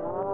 Bye.